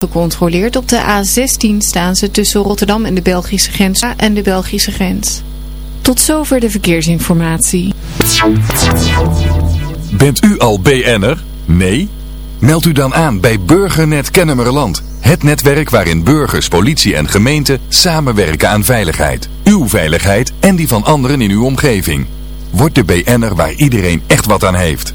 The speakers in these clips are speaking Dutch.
gecontroleerd. Op de A16 staan ze tussen Rotterdam en de Belgische grens en de Belgische grens. Tot zover de verkeersinformatie. Bent u al BN'er? Nee? Meld u dan aan bij Burgernet Kennemerland. Het netwerk waarin burgers, politie en gemeente samenwerken aan veiligheid. Uw veiligheid en die van anderen in uw omgeving. Word de BN'er waar iedereen echt wat aan heeft.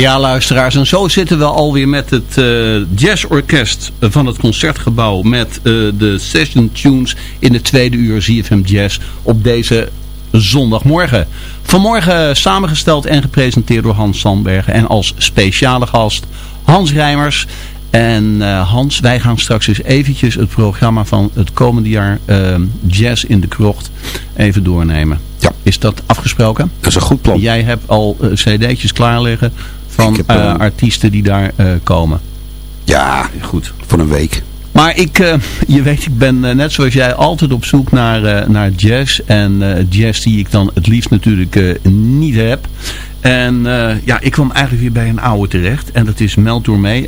Ja, luisteraars, en zo zitten we alweer met het uh, jazzorkest van het Concertgebouw met uh, de session tunes in de tweede uur ZFM Jazz op deze zondagmorgen. Vanmorgen samengesteld en gepresenteerd door Hans Sandbergen en als speciale gast Hans Rijmers. En uh, Hans, wij gaan straks eens eventjes het programma van het komende jaar Jazz in de Krocht even doornemen. Ja. Is dat afgesproken? Dat is een goed plan. Jij hebt al cd'tjes klaar liggen van heb, uh, artiesten die daar uh, komen. Ja, goed. Voor een week. Maar ik, uh, je weet, ik ben net zoals jij altijd op zoek naar, naar jazz. En jazz die ik dan het liefst natuurlijk niet heb. En ja, ik kwam eigenlijk weer bij een oude terecht. En dat is Mel.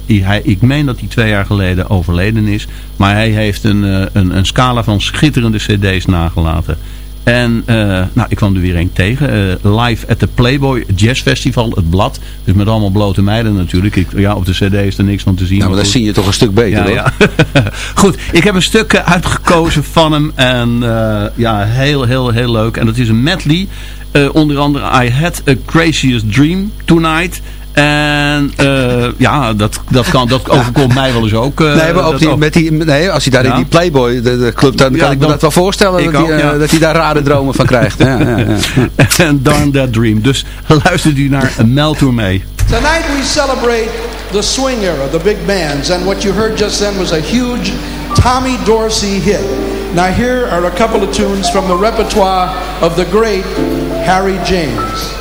Hij, ik meen dat hij twee jaar geleden overleden is. Maar hij heeft een, een, een scala van schitterende cd's nagelaten. En uh, nou, ik kwam er weer een tegen. Uh, live at the Playboy Jazz Festival, het blad. Dus met allemaal blote meiden natuurlijk. Ik, ja, op de cd is er niks van te zien. Nou, maar dan zie je toch een stuk beter ja, hoor. Ja. Goed, ik heb een stuk uitgekozen van hem. En uh, ja, heel, heel, heel leuk. En dat is een medley. onder andere I Had a Craziest Dream Tonight. En uh, ja, dat, dat, kan, dat overkomt mij wel eens ook. Uh, nee, maar op die, met die, nee, als hij daar ja. in die Playboy de, de club, dan kan ik me dat wel voorstellen dat, ook, hij, uh, dat hij daar rare dromen van krijgt. ja, ja, ja. En Darn That Dream. Dus luistert u naar Mel mee. Tonight we celebrate the swing era, the big bands. And what you heard just then was a huge Tommy Dorsey hit. Now here are a couple of tunes from the repertoire of the great Harry James.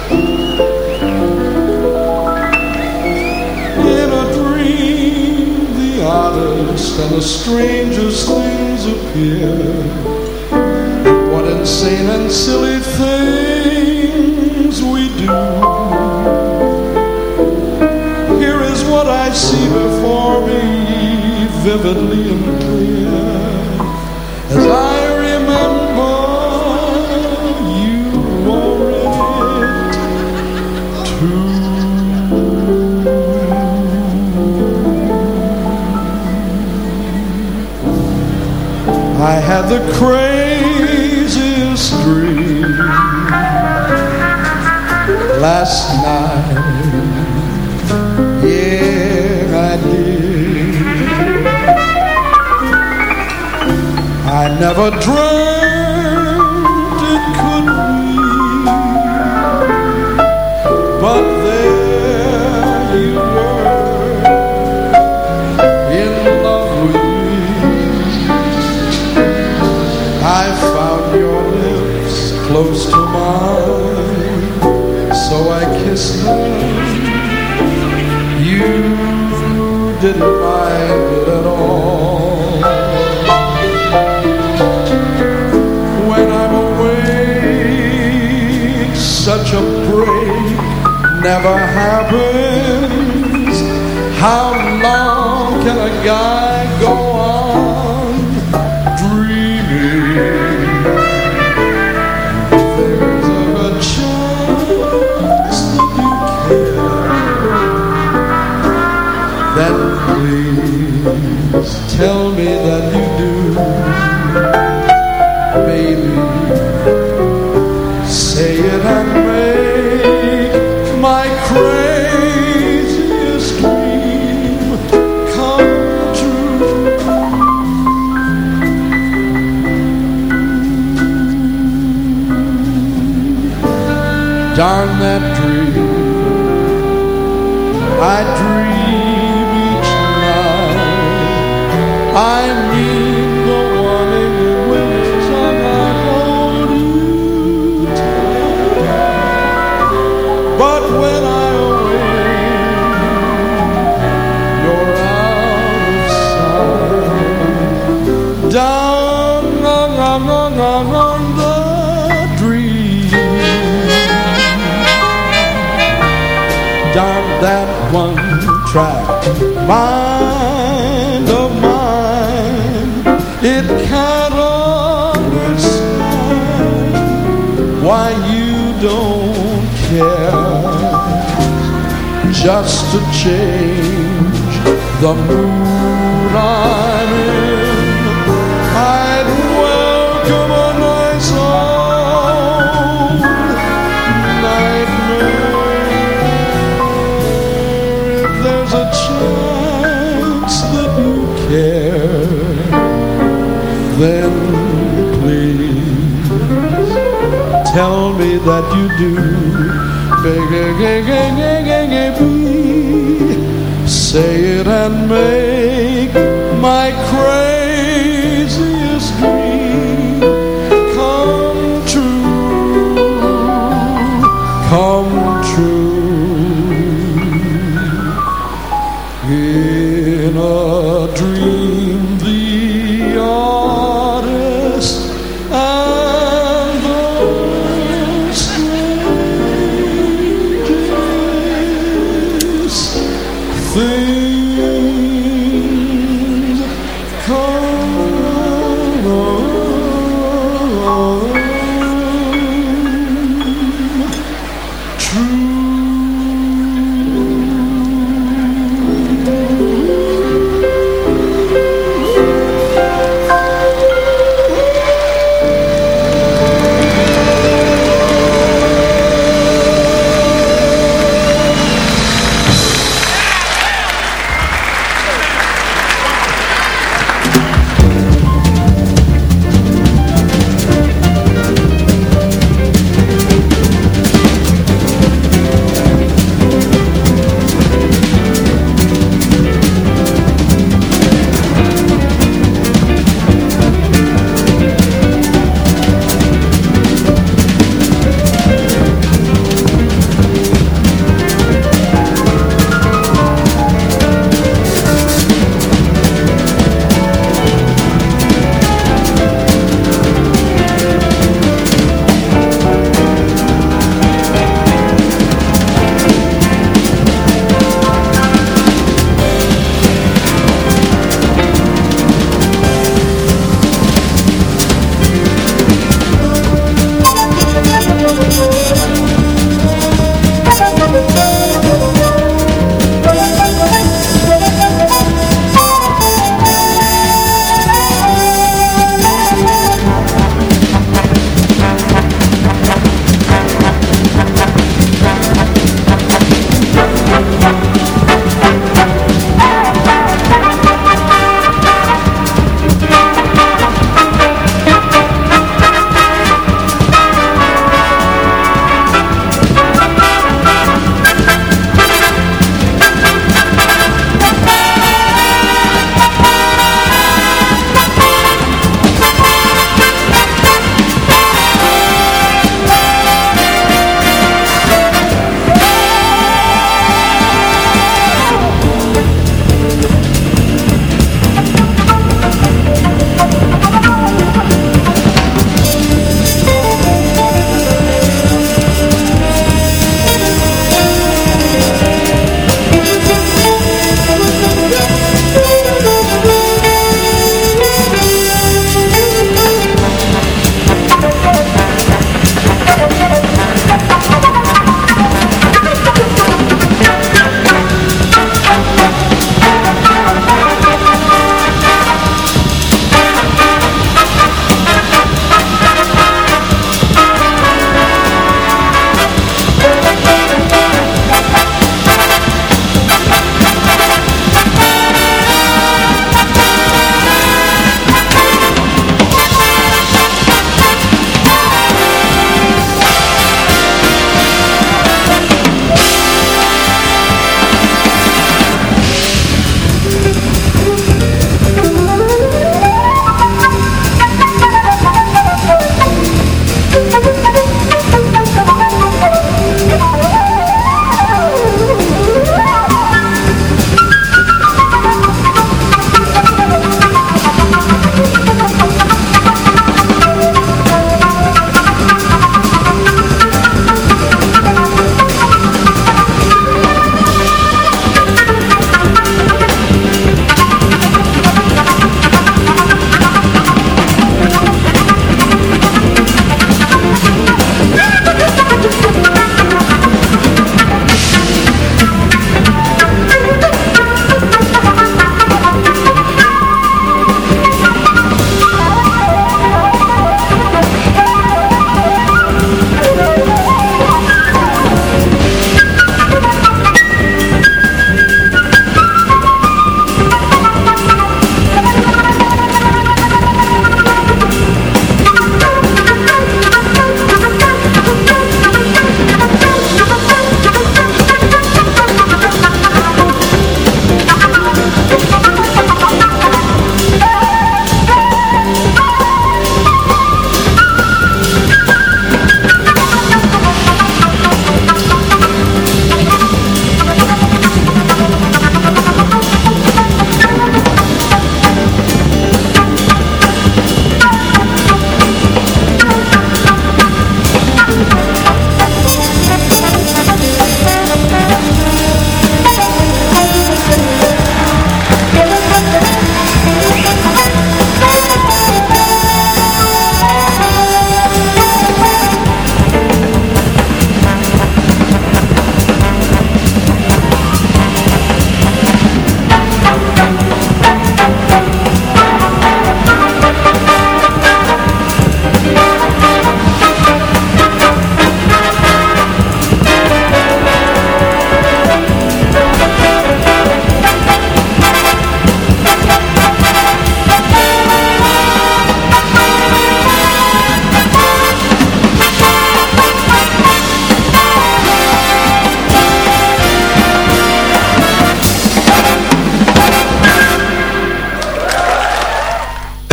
And the strangest things appear. What insane and silly things we do. Here is what I see before me, vividly and clear, as I I had the craziest dream last night. Yeah, I did. I never dreamt mind of mine it can't understand why you don't care just to change the mood tell me that you do. Say it and make my craziest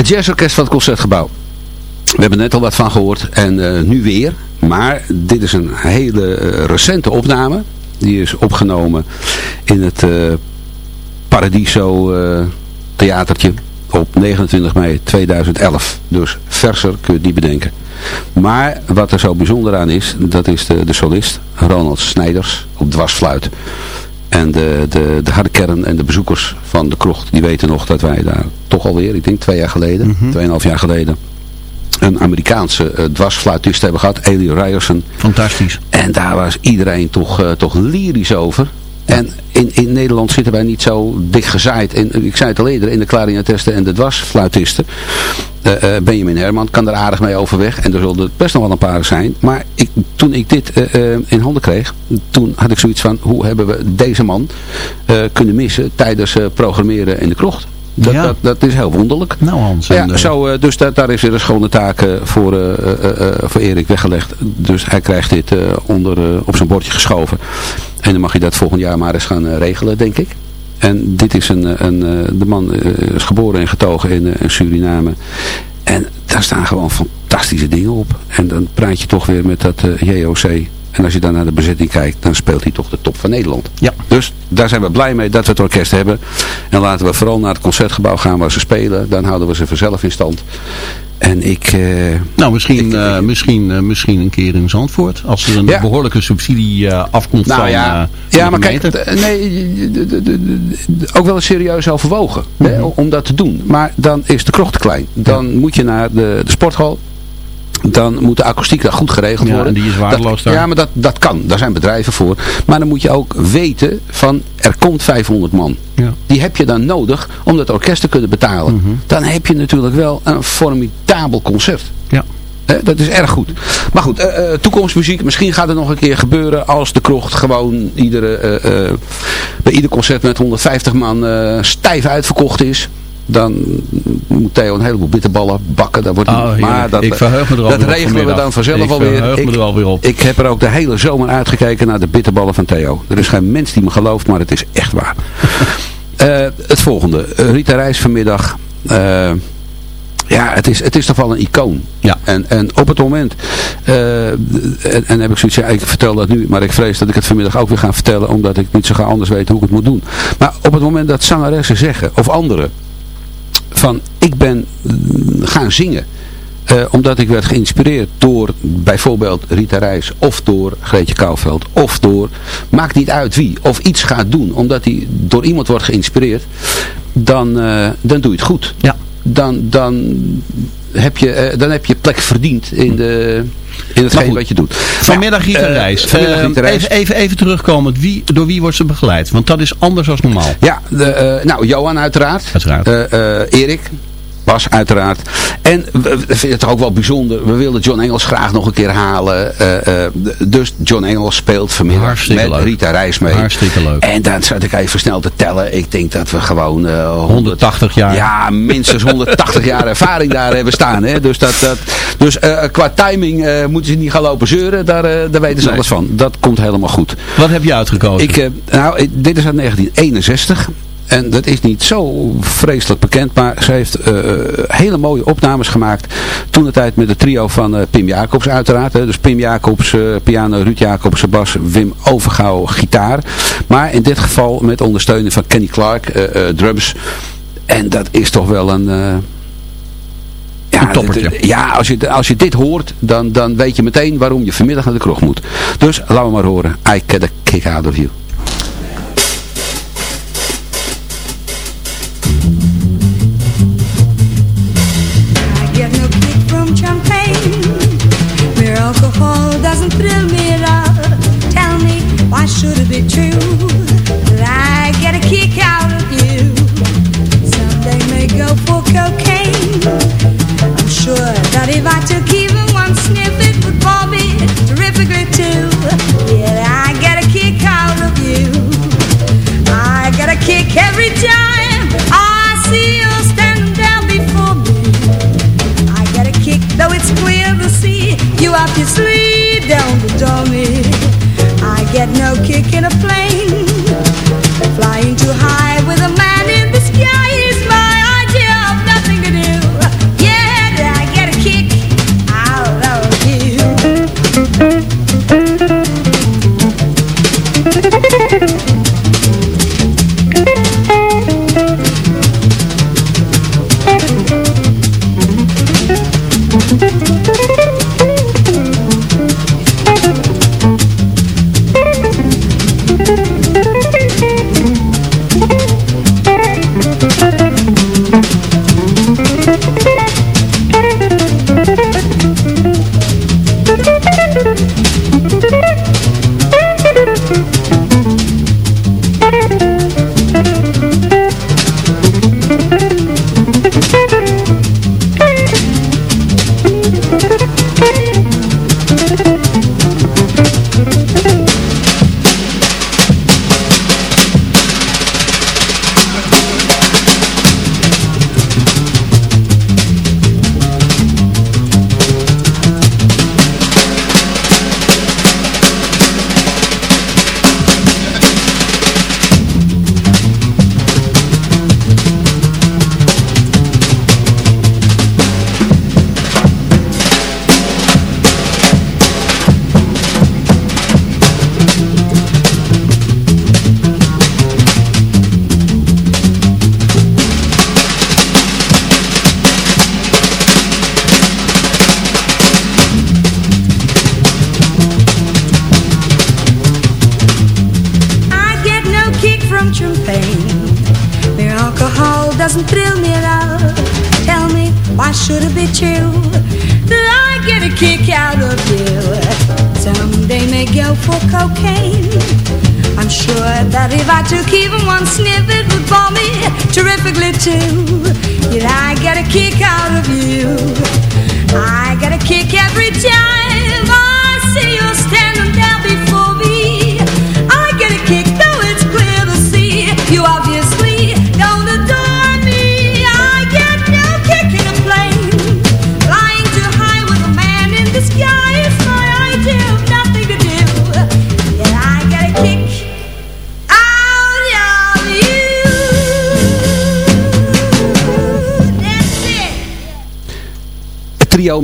Jazzorkest van het Concertgebouw. We hebben net al wat van gehoord en nu weer. Maar dit is een hele recente opname. Die is opgenomen in het Paradiso theatertje op 29 mei 2011. Dus verser kun je die bedenken. Maar wat er zo bijzonder aan is, dat is de, de solist Ronald Snijders op dwarsfluit. En de, de, de harde kern en de bezoekers van de krocht, die weten nog dat wij daar toch alweer, ik denk twee jaar geleden, mm tweeënhalf jaar geleden, een Amerikaanse uh, dwarsfluitist hebben gehad, Eli Ryerson. Fantastisch. En daar was iedereen toch, uh, toch lyrisch over. En in, in Nederland zitten wij niet zo dik gezaaid. In, ik zei het al eerder, in de klarinetisten en de dwarsfluitisten. Uh, uh, Benjamin Herman kan er aardig mee overweg. En er zullen best nog wel een paar zijn. Maar ik, toen ik dit in handen kreeg, toen had ik zoiets van, hoe hebben we deze man kunnen missen tijdens programmeren in de krocht? Dat, ja. dat, dat, is heel wonderlijk. Nou Hans. Ja, zo, dus dat, daar is weer een schone taak voor, uh, uh, voor Erik weggelegd. Dus hij krijgt dit onder, op zijn bordje geschoven. En dan mag je dat volgend jaar maar eens gaan regelen, denk ik. En dit is een, een de man is geboren en getogen in, in Suriname. En daar staan gewoon fantastische dingen op. En dan praat je toch weer met dat JOC en als je dan naar de bezetting kijkt, dan speelt hij toch de top van Nederland. Ja. Dus daar zijn we blij mee dat we het orkest hebben. En laten we vooral naar het concertgebouw gaan waar ze spelen. Dan houden we ze vanzelf in stand. En ik... Eh, nou, misschien, uh, misschien, uh, misschien een keer in Zandvoort. Als er een ja. behoorlijke subsidie afkomt nou, van Ja, ja maar kijk, nee, ook wel eens serieus overwogen. Mm -hmm. hè, om dat te doen. Maar dan is de krocht te klein. Dan ja. moet je naar de, de sporthal dan moet de akoestiek daar goed geregeld ja, worden. En die is waardeloos dat, Ja, maar dat, dat kan. Daar zijn bedrijven voor. Maar dan moet je ook weten van er komt 500 man. Ja. Die heb je dan nodig om dat orkest te kunnen betalen. Mm -hmm. Dan heb je natuurlijk wel een formidabel concert. Ja. dat is erg goed. Maar goed, uh, uh, toekomstmuziek. Misschien gaat het nog een keer gebeuren als de krocht gewoon iedere, uh, bij ieder concert met 150 man stijf uitverkocht is dan moet Theo een heleboel bitterballen bakken. Dat wordt oh, maar dat, ik verheug me er dat regelen we dan vanzelf ik alweer. Ik, me er alweer op. ik heb er ook de hele zomer uitgekeken naar de bitterballen van Theo. Er is geen mens die me gelooft, maar het is echt waar. uh, het volgende. Rita Reis vanmiddag. Uh, ja, het is, het is toch wel een icoon. Ja. En, en op het moment, uh, en, en heb ik zoiets, ja, ik vertel dat nu, maar ik vrees dat ik het vanmiddag ook weer ga vertellen, omdat ik niet zo ga anders weet hoe ik het moet doen. Maar op het moment dat zangeressen zeggen, of anderen, van ik ben gaan zingen. Uh, omdat ik werd geïnspireerd door bijvoorbeeld Rita Reis of door Greetje Kouwveld of door, maakt niet uit wie, of iets gaat doen omdat hij door iemand wordt geïnspireerd, dan, uh, dan doe je het goed. Ja. Dan, dan, heb je, uh, dan heb je plek verdiend in de in hetgeen wat je doet. Vanmiddag uh, Reis. Vanmiddag Rita Reis. Even, even, even terugkomend. Wie, door wie wordt ze begeleid? Want dat is anders dan normaal. Ja, de, uh, nou Johan uiteraard. Uiteraard. Uh, Erik. Bas uiteraard. En we vinden het ook wel bijzonder. We wilden John Engels graag nog een keer halen. Uh, uh, dus John Engels speelt vanmiddag Hartstikke met leuk. Rita Reis mee. Hartstikke leuk. En dan zat ik even snel te tellen. Ik denk dat we gewoon... Uh, 100, 180 jaar. Ja, minstens 180 jaar ervaring daar hebben staan. Hè. Dus, dat, dat, dus qua timing moeten ze niet gaan lopen zeuren. Daar, daar weten ze Nee. alles van. Dat komt helemaal goed. Wat heb je uitgekozen? Ik, eh, nou, dit is uit 1961. En dat is niet zo vreselijk bekend, maar ze heeft eh, hele mooie opnames gemaakt. Toen de tijd met het trio van eh, Pim Jacobs uiteraard. Hè. Dus Pim Jacobs, eh, piano, Ruud Jacobs, bas, Wim Overgouw, gitaar. Maar in dit geval met ondersteuning van Kenny Clark, drums. En dat is toch wel een... ja, Een toppertje. dit- ja, als je, als je dit hoort, dan, dan weet je meteen waarom je vanmiddag naar de kroeg moet. Dus laten we maar horen. I get a kick out of you.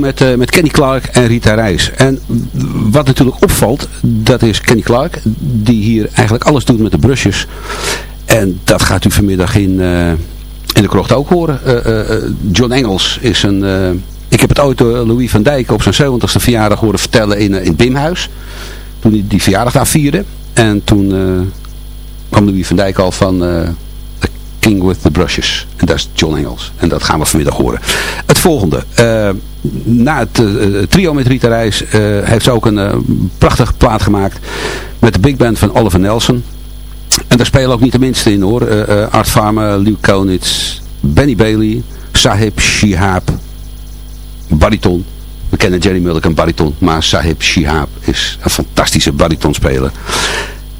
Met, eh, met Kenny Clark en Rita Reis. En wat natuurlijk opvalt, dat is Kenny Clark, die hier eigenlijk alles doet met de brusjes. En dat gaat u vanmiddag in, eh, in de krocht ook horen. Eh, John Engels is een... ik heb het ooit door Louis van Dijk op zijn 70ste verjaardag horen vertellen in, in Bimhuis. Toen hij die verjaardag daar vierde. En toen kwam Louis van Dijk al van... King with the Brushes. En dat is John Engels. En dat gaan we vanmiddag horen. Het volgende. eh, na het eh, trio met Rita Reis eh, heeft ze ook een prachtige plaat gemaakt. Met de big band van Oliver Nelson. En daar spelen ook niet de minste in hoor. Art Farmer, Luke Konitz, Benny Bailey, Sahib Shihab, bariton. We kennen Jerry Mulligan bariton, maar Sahib Shihab is een fantastische baritonspeler.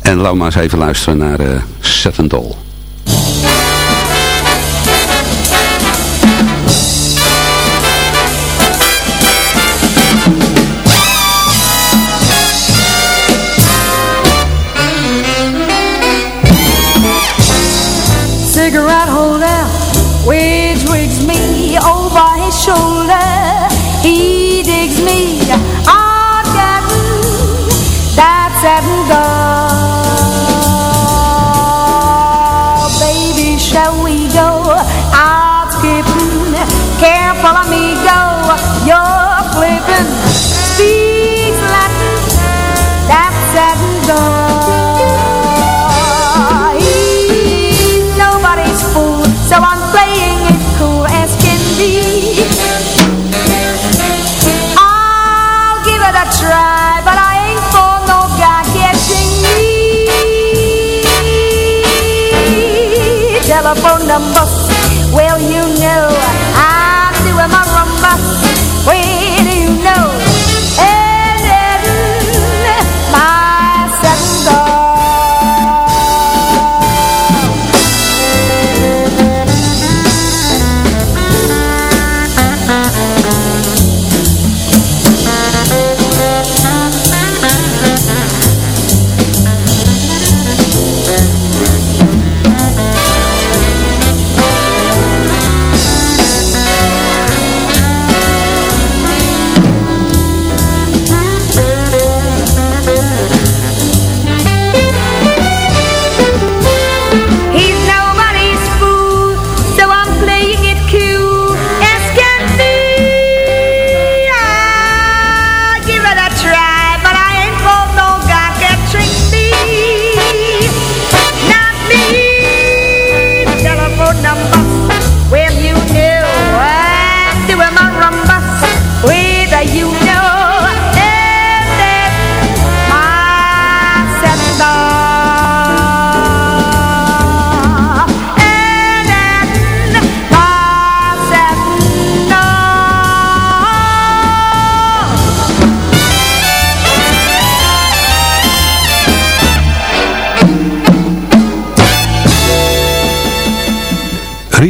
En we maar eens even luisteren naar uh, Doll.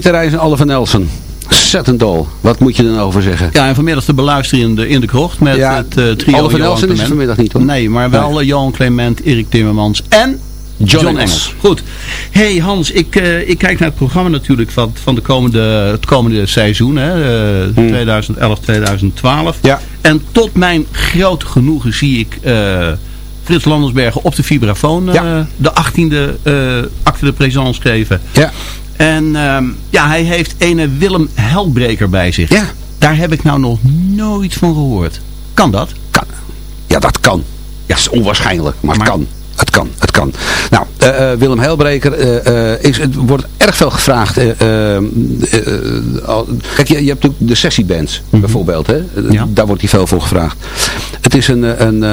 Rita Reis en Oliver Nelson. Doll. Wat moet je er nou over zeggen? Ja, en vanmiddag te beluisteren in de, in de krocht met Ja, het eh, trio Oliver Johan Nelson is vanmiddag niet, hoor. Nee, maar wel Nee. eh, Johan Clement, Erik Timmermans en John, Engels. Engels. Goed. hey Hans, ik, eh, ik kijk naar het programma natuurlijk van, van de komende, het komende seizoen, hè, eh, 2011, 2012. Hmm. Ja. En tot mijn grote genoegen zie ik eh, Frits Landersbergen op de vibrafoon eh, Ja. de 18e eh acte de présence geven. Ja. En ehm, ja, hij heeft ene Willem Helbreker bij zich. Ja. Daar heb ik nou nog nooit van gehoord. Kan dat? Kan. Ja, dat kan. Ja, is onwaarschijnlijk, maar, Maar- het kan. Het kan, het kan. Nou, Eh, eh, Willem Heilbreker eh, is, het wordt erg veel gevraagd. kijk, je, je hebt natuurlijk de sessiebands bijvoorbeeld. Hè? Ja. Daar wordt hij veel voor gevraagd. Het is een... een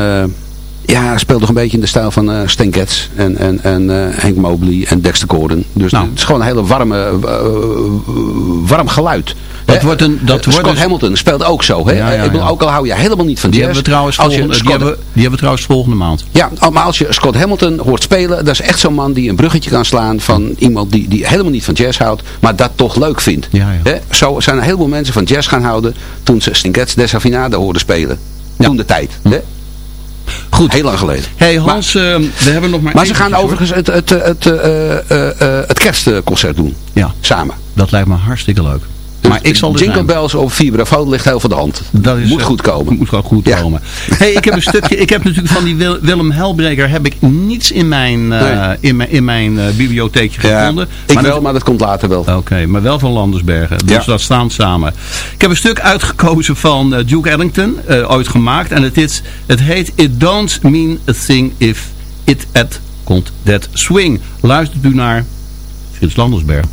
ja, speelt nog een beetje in de stijl van eh Stan Getz en, en, en eh, Hank Mobley en Dexter Gordon. Dus Nou. het is gewoon een hele warme, eh, warm geluid. Dat wordt een- dat Eh, wordt Scott dus- Hamilton speelt ook zo. Hè? Ja, ja, Ik bedoel, ook al hou je helemaal niet van Die jazz. hebben je die hebben, die hebben we trouwens volgende maand. ja, maar als je Scott Hamilton hoort spelen, dat is echt zo'n man die een bruggetje kan slaan van iemand die, die helemaal niet van jazz houdt, maar dat toch leuk vindt. Hè? Zo zijn er heel veel mensen van jazz gaan houden toen ze Stan Getz Desafinada hoorden spelen. Toen de tijd. Hè? Goed. Heel lang geleden. hey Hans, eh, we hebben nog maar Maar ze gaan overigens het, het, het, het, eh, eh, eh, het kerstconcert doen. Ja, Samen. dat lijkt me hartstikke leuk. Maar ik zal Jingle zijn. Bells op vibrafoon ligt heel voor de hand. Dat is, Moet eh, goed komen. Moet gewoon goed Ja. komen. Hey, ik heb een stukje. Ik heb natuurlijk van die Wil- Willem Helbreker heb ik niets in mijn, eh, Nee. in mijn, in mijn eh, bibliotheekje Ja, gevonden. ik Maar wel, dat- maar dat komt later wel. Oké, maar wel van Landersbergen. Dus Ja. dat staan samen. Ik heb een stuk uitgekozen van Duke Ellington, ooit gemaakt. En het, is, het heet It Don't Mean a Thing If It At Komt That Swing. Luistert u naar Frits Landersberg.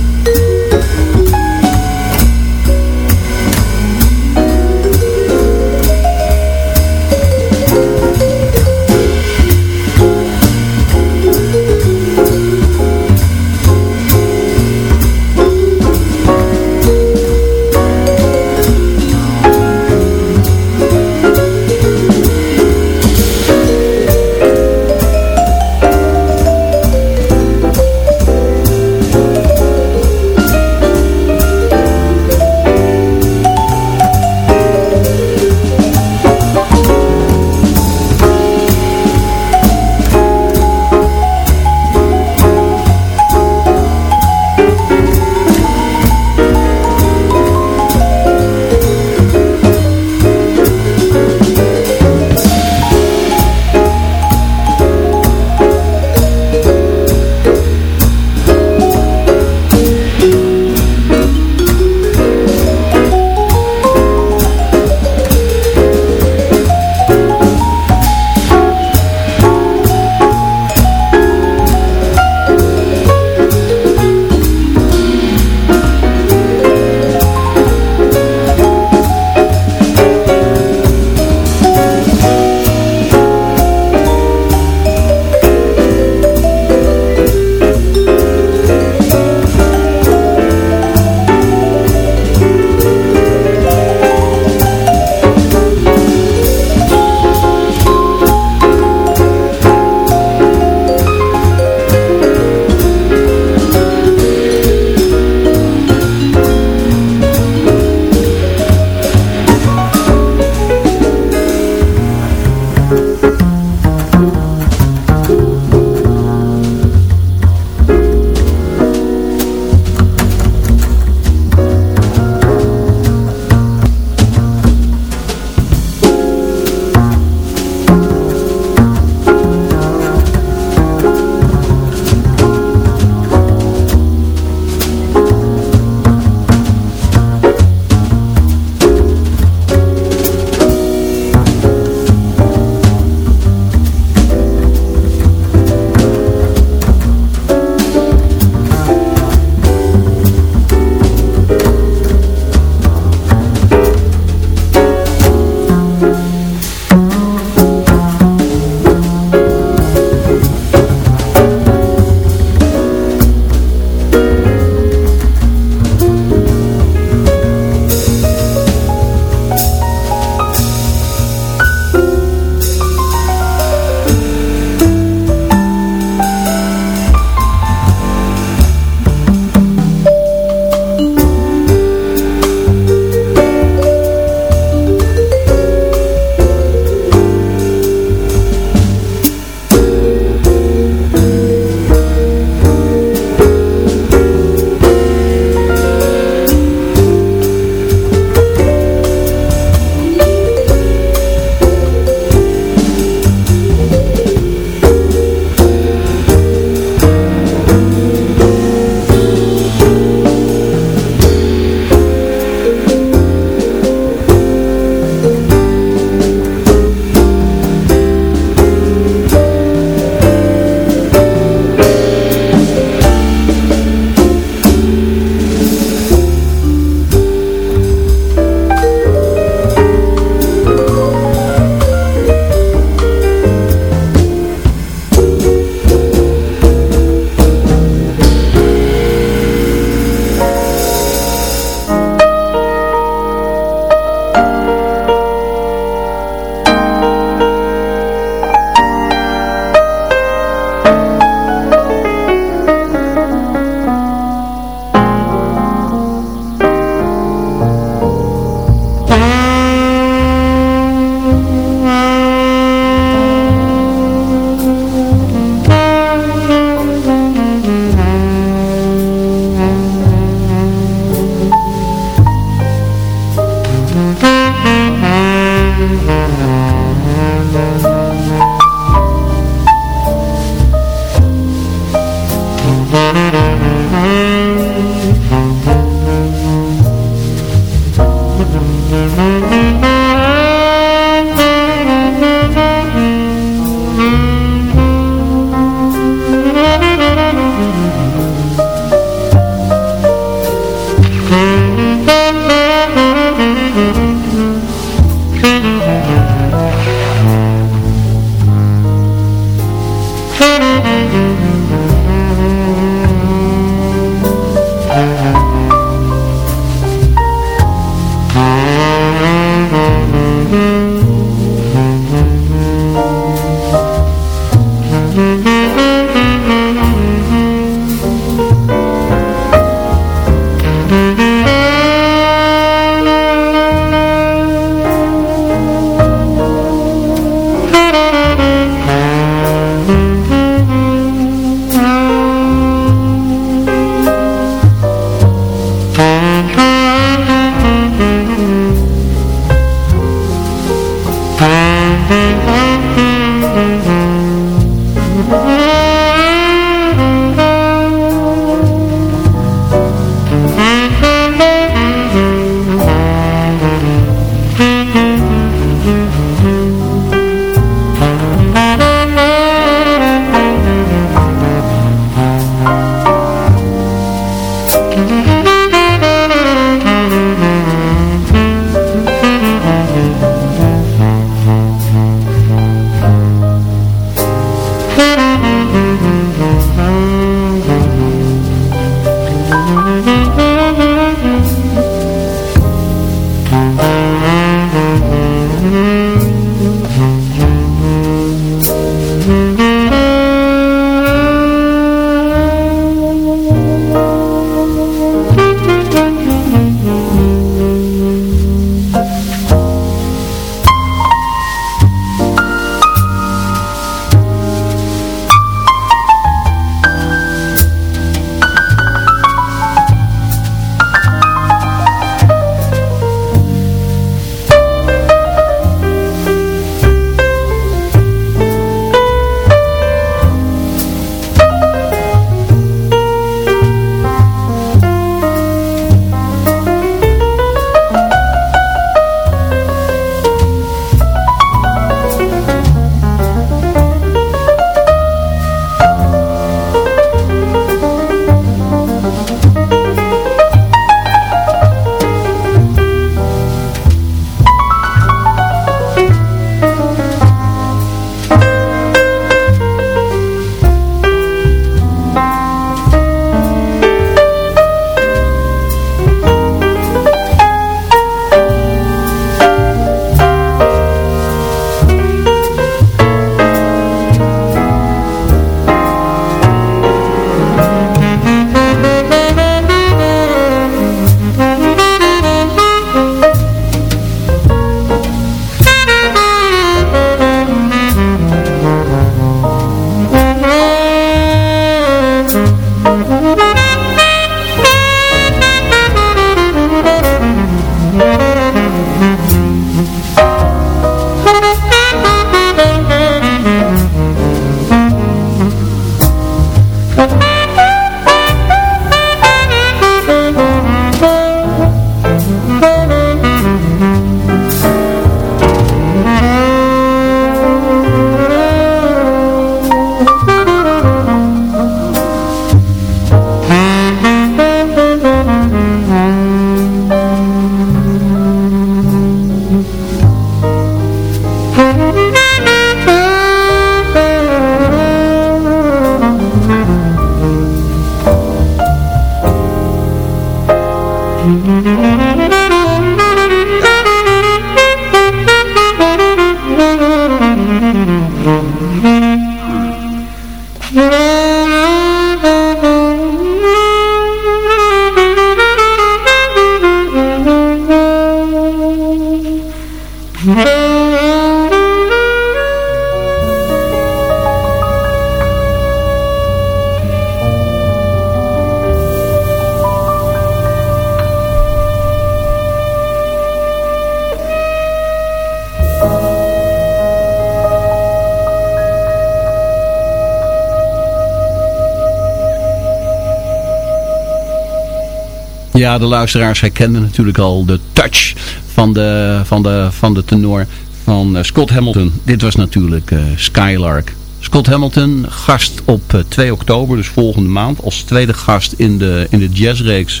Ja, de luisteraars herkenden natuurlijk al de touch van de, van de, van de tenor van uh, Scott Hamilton. Dit was natuurlijk uh, Skylark. Scott Hamilton, gast op uh, 2 oktober, dus volgende maand, als tweede gast in de, in de jazzreeks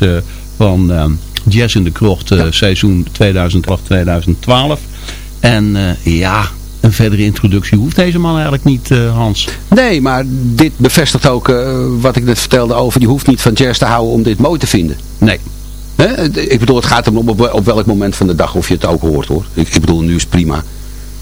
van Jazz in de Krocht, seizoen 2011-2012. En eh, ja, een verdere introductie hoeft deze man eigenlijk niet, eh, Hans. Nee, maar dit bevestigt ook eh, wat ik net vertelde over, je hoeft niet van jazz te houden om dit mooi te vinden. Nee. Hè? Ik bedoel, het gaat erom op, op welk moment van de dag of je het ook hoort hoor. Ik, ik bedoel, nu is prima.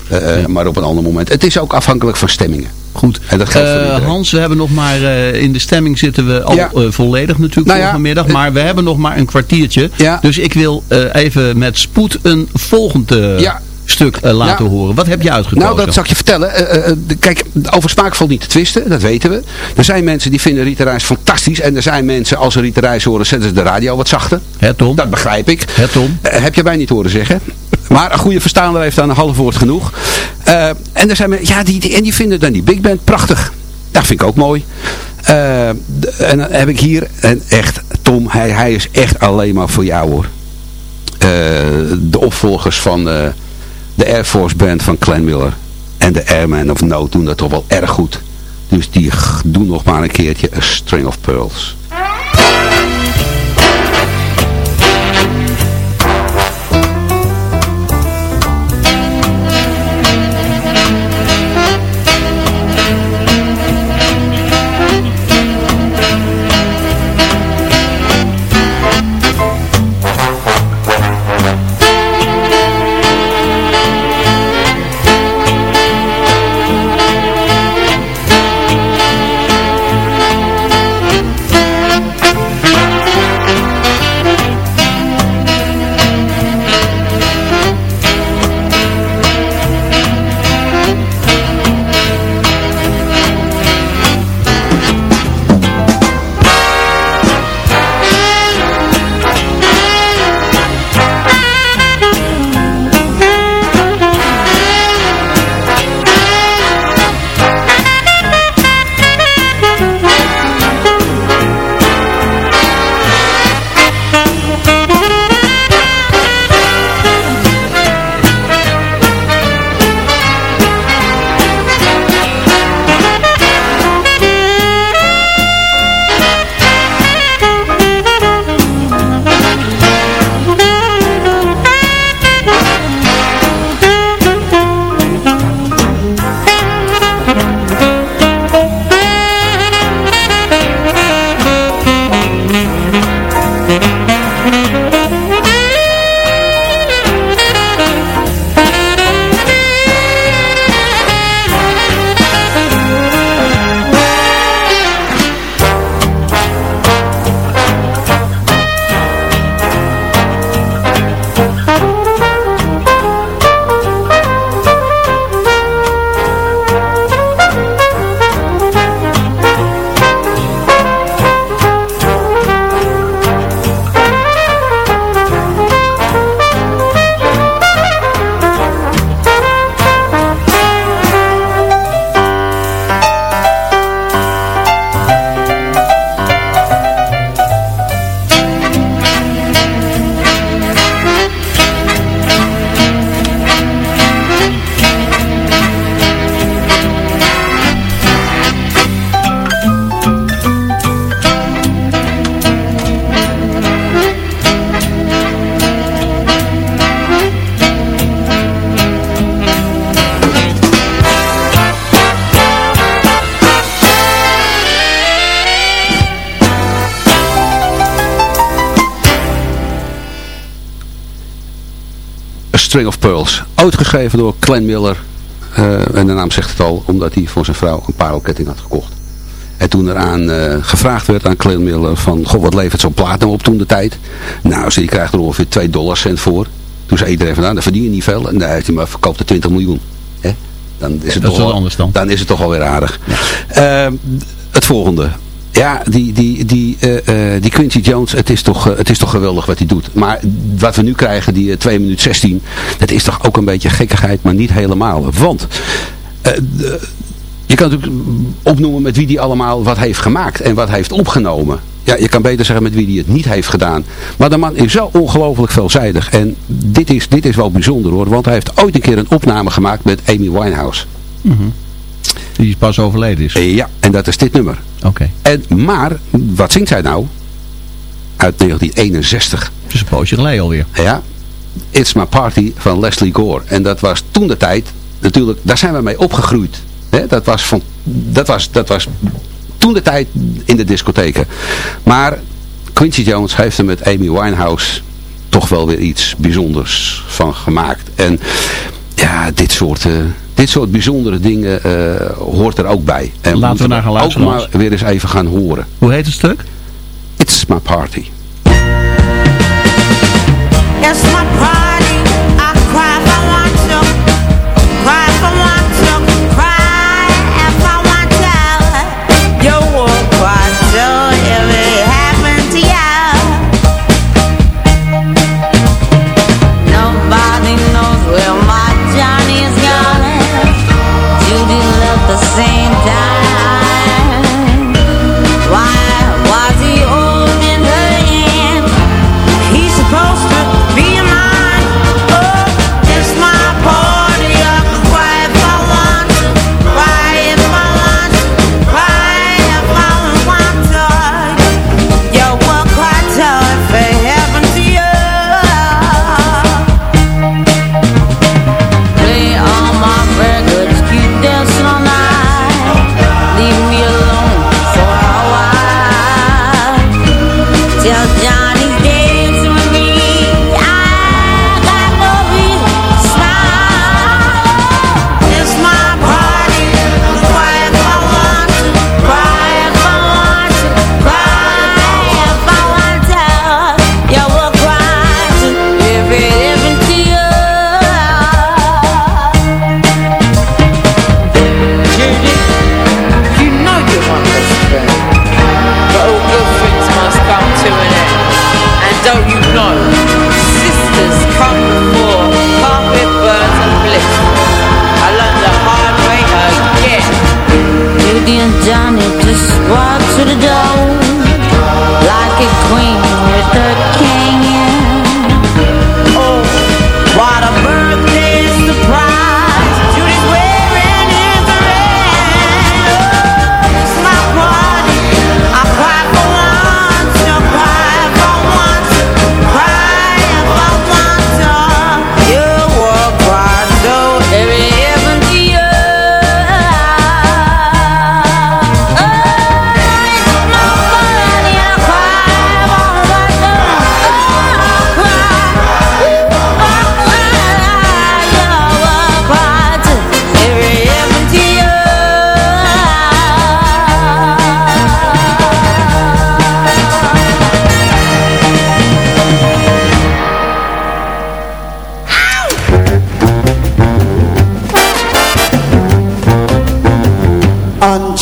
Eh, Maar op een ander moment. Het is ook afhankelijk van stemmingen. Goed. En dat geldt voor iedereen. Hans, we hebben nog maar, in de stemming zitten we al Ja. volledig natuurlijk Nou ja, vanmiddag, maar we hebben nog maar een kwartiertje. Ja. Dus ik wil even met spoed een volgend eh, Ja. Stuk eh, laten Ja. horen. Wat heb je uitgekozen? Nou, dat zal ik je vertellen. Eh, eh, kijk, over smaak valt niet te twisten, dat weten we. Er zijn mensen die vinden Rita Reis fantastisch. En er zijn mensen, als ze Rita Reis horen, zetten ze de radio wat zachter. Hè Tom? Dat begrijp ik. Hè Tom? Heb je mij niet horen zeggen. Maar een goede verstaander heeft aan een half woord genoeg. En er zijn mensen, ja, die, die, en die vinden dan die big band prachtig. Dat vind ik ook mooi. En dan heb ik hier, en echt, Tom, hij, hij is echt alleen maar voor jou hoor. De opvolgers van de Air Force Band van Glenn Miller en de Airmen of No doen dat toch wel erg goed. Dus die doen nog maar een keertje A String of Pearls. String of Pearls. Uitgeschreven door Glenn Miller. Eh, en de naam zegt het al, omdat hij voor zijn vrouw een parelketting had gekocht. En toen eraan eh, gevraagd werd aan Glenn Miller van, goh, wat levert zo'n plaat nou op toen de tijd? Nou, ze, je krijgt er ongeveer 2 dollar cent voor. Toen zei iedereen van, nou, dat verdien je niet veel. En hij maar verkoopt er 20 miljoen. Hè? Dan is het Dat toch is wel wel- anders dan. Dan is het toch alweer aardig. Eh, het volgende. Ja, die, die, die, eh, eh, die Quincy Jones, het is, toch, eh, het is toch geweldig wat hij doet. Maar wat we nu krijgen, die eh, 2 minuten 16, dat is toch ook een beetje gekkigheid, maar niet helemaal. Want je kan natuurlijk opnoemen met wie die allemaal wat heeft gemaakt en wat heeft opgenomen. Ja, je kan beter zeggen met wie die het niet heeft gedaan. Maar de man is zo ongelooflijk veelzijdig. En dit is, dit is wel bijzonder hoor, want hij heeft ooit een keer een opname gemaakt met Amy Winehouse. Die pas overleden is. Eh, Ja, en dat is dit nummer. Oké. En, maar, wat zingt zij nou? Uit 1961. Het is een poosje geleden alweer. Ja. It's My Party van Leslie Gore. En dat was toen de tijd, natuurlijk, daar zijn we mee opgegroeid. Dat, was van, dat, was, dat was toen de tijd in de discotheken. Maar Quincy Jones heeft er met Amy Winehouse toch wel weer iets bijzonders van gemaakt. En ja, dit soort, uh, dit soort bijzondere dingen uh, hoort er ook bij. En Laten we naar gaan luisteren. Ook maar weer eens even gaan horen. Hoe heet het stuk? It's My Party. It's my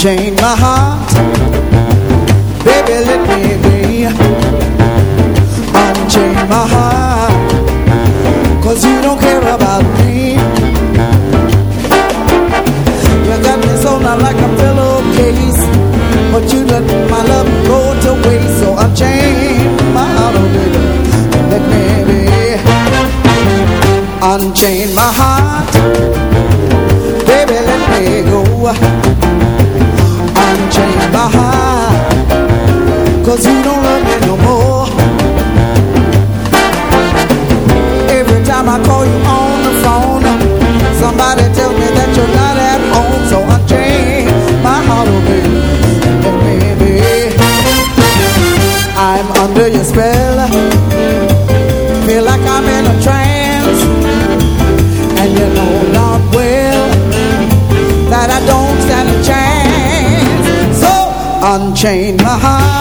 Unchain my heart, Cause you don't love me no more. Every time I call you on the phone Somebody tell me that you're not at home. So unchain my heart, oh And baby. I'm under your spell. Feel like I'm in a trance. And you know not well That I don't stand a chance. So unchain my heart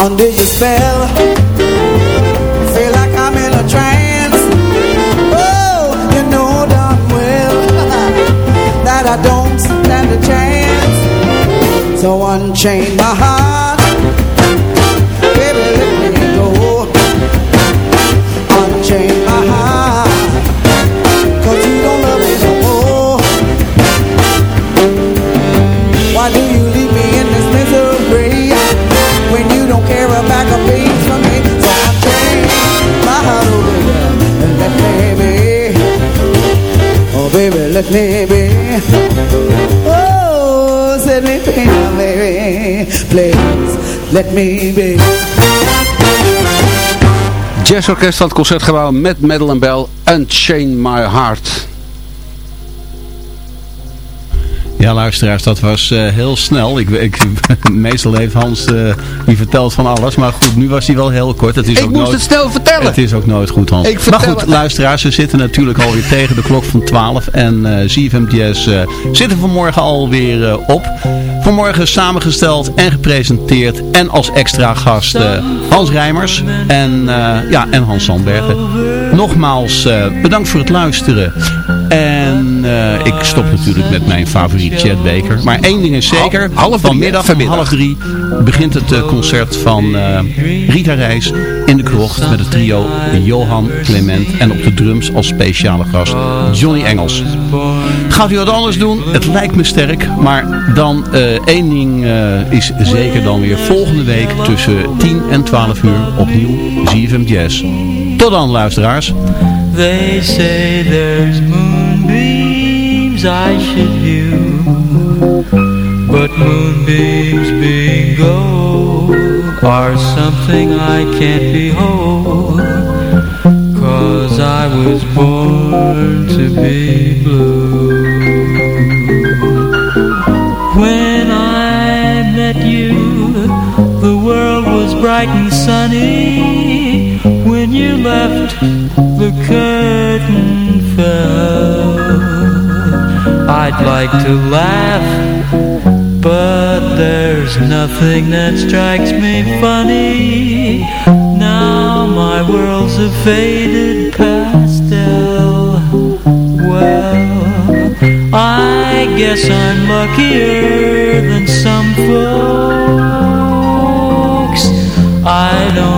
under your spell Feel like I'm in a trance. Oh, you know darn well That I don't stand a chance. So unchain Oh baby, let me Oh, set me now baby Please, let me be. Jazzorkest het Concertgebouw met Madeline Bell, Unchain My Heart. Ja, luisteraars, dat was eh, heel snel. Ik, ik, meestal heeft Hans eh, die vertelt van alles. Maar goed, nu was hij wel heel kort. Het is Ik ook moest nooit, het snel vertellen. Het is ook nooit goed, Hans. Ik maar goed, luisteraars, we zitten natuurlijk alweer tegen de klok van 12. En eh ZFM Jazz eh, zit er vanmorgen alweer op. Vanmorgen samengesteld en gepresenteerd. En als extra gast Hans Rijmers en, ja, en Hans Sandbergen. Nogmaals, bedankt voor het luisteren. En eh, ik stop natuurlijk met mijn favoriet Chad Baker. Maar één ding is zeker. Half vanmiddag om half drie begint het eh, concert van eh, Rita Reis in de krocht met het trio Johan Clement. En op de drums als speciale gast Johnny Engels. Gaat u wat anders doen? Het lijkt me sterk. Maar dan eh, één ding eh, is zeker dan weer volgende week tussen 10 en 12 uur opnieuw ZFM Jazz. Tot dan luisteraars. They say there's moonbeams I should view But moonbeams being gold Are something I can't behold. Cause I was born to be blue. When I met you The world was bright and sunny. When you left the curtain fell I'd like to laugh But there's nothing that strikes me funny. Now my world's a faded pastel Well, I guess I'm luckier than some folks. I know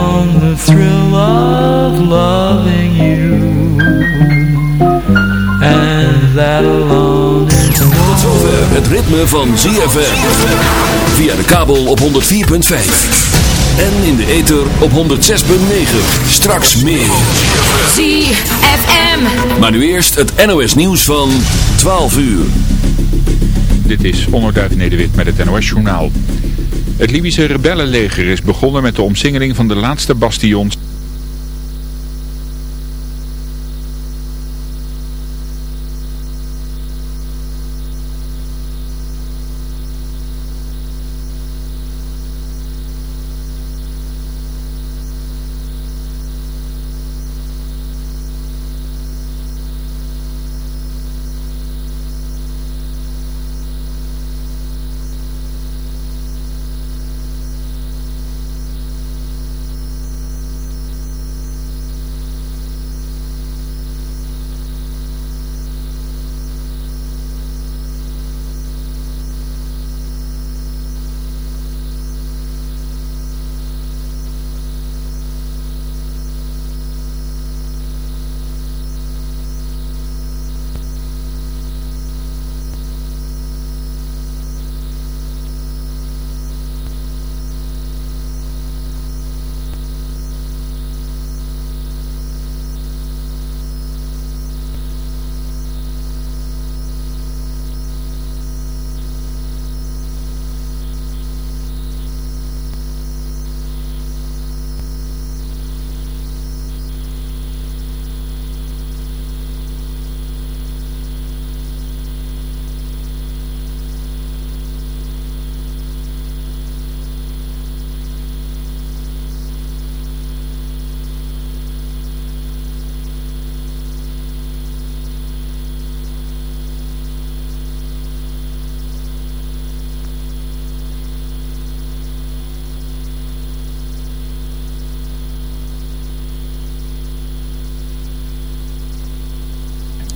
het ritme van ZFM. Via de kabel op 104.5. En in de ether op 106.9. Straks meer. ZFM. Maar nu eerst het NOS nieuws van 12 uur. Dit is Onderduif Nederwit met het NOS Journaal. Het Libische rebellenleger is begonnen met de omsingeling van de laatste bastions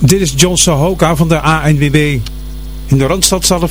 Dit is John Sahoka van de ANWB. In de Randstad zal er